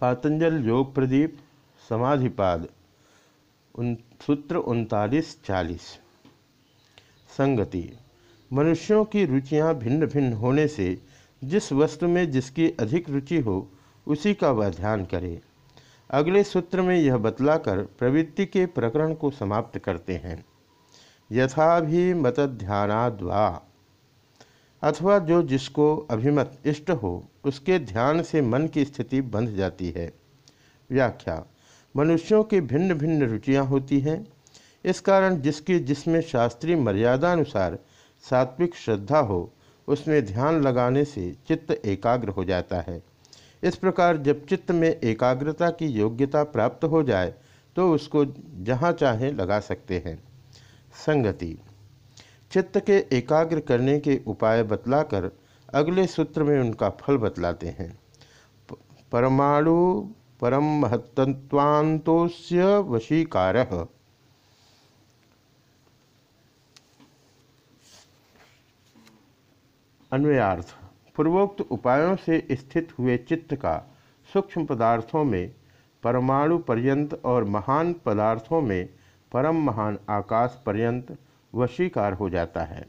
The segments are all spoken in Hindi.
पातंजल योग प्रदीप, समाधिपाद, उन, सूत्र उनतालीस चालीस। संगति, मनुष्यों की रुचियाँ भिन्न भिन्न होने से जिस वस्तु में जिसकी अधिक रुचि हो, उसी का वह ध्यान करे। अगले सूत्र में यह बतलाकर प्रवृत्ति के प्रकरण को समाप्त करते हैं। यथा भी मत ध्यानाद्वा अथवा जो जिसको अभिमत इष्ट हो, उसके ध्यान से मन की स्थिति बंध जाती है। व्याख्या, मनुष्यों की भिन्न भिन्न रुचियाँ होती हैं। इस कारण जिसकी जिसमें शास्त्रीय मर्यादानुसार सात्विक श्रद्धा हो, उसमें ध्यान लगाने से चित्त एकाग्र हो जाता है। इस प्रकार जब चित्त में एकाग्रता की योग्यता प्राप्त हो जाए तो उसको जहाँ चाहे लगा सकते हैं। संगति चित्त के एकाग्र करने के उपाय बतलाकर अगले सूत्र में उनका फल बतलाते हैं। परमाणु परम महत्वांतोस्य वशीकार। अन्वयार्थ, पूर्वोक्त उपायों से स्थित हुए चित्त का सूक्ष्म पदार्थों में, परमाणु पर्यंत और महान पदार्थों में, परम महान आकाश पर्यंत वशीकार हो जाता है।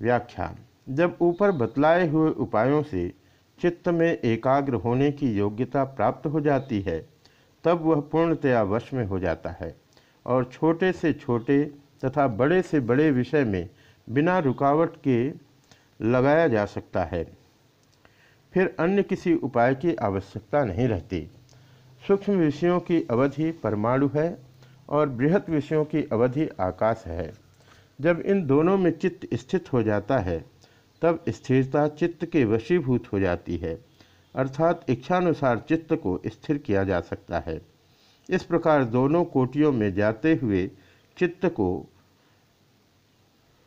व्याख्या, जब ऊपर बतलाए हुए उपायों से चित्त में एकाग्र होने की योग्यता प्राप्त हो जाती है, तब वह पूर्णतया वश में हो जाता है और छोटे से छोटे तथा बड़े से बड़े विषय में बिना रुकावट के लगाया जा सकता है। फिर अन्य किसी उपाय की आवश्यकता नहीं रहती। सूक्ष्म विषयों की अवधि परमाणु है और बृहत विषयों की अवधि आकाश है। जब इन दोनों में चित्त स्थित हो जाता है, तब स्थिरता चित्त के वशीभूत हो जाती है, अर्थात इच्छानुसार चित्त को स्थिर किया जा सकता है। इस प्रकार दोनों कोटियों में जाते हुए चित्त को,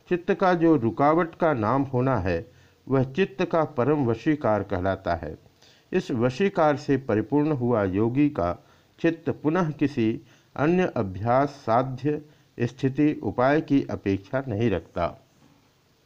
चित्त का जो रुकावट का नाम होना है, वह चित्त का परम वशीकार कहलाता है। इस वशीकार से परिपूर्ण हुआ योगी का चित्त पुनः किसी अन्य अभ्यास साध्य स्थिति उपाय की अपेक्षा नहीं रखता।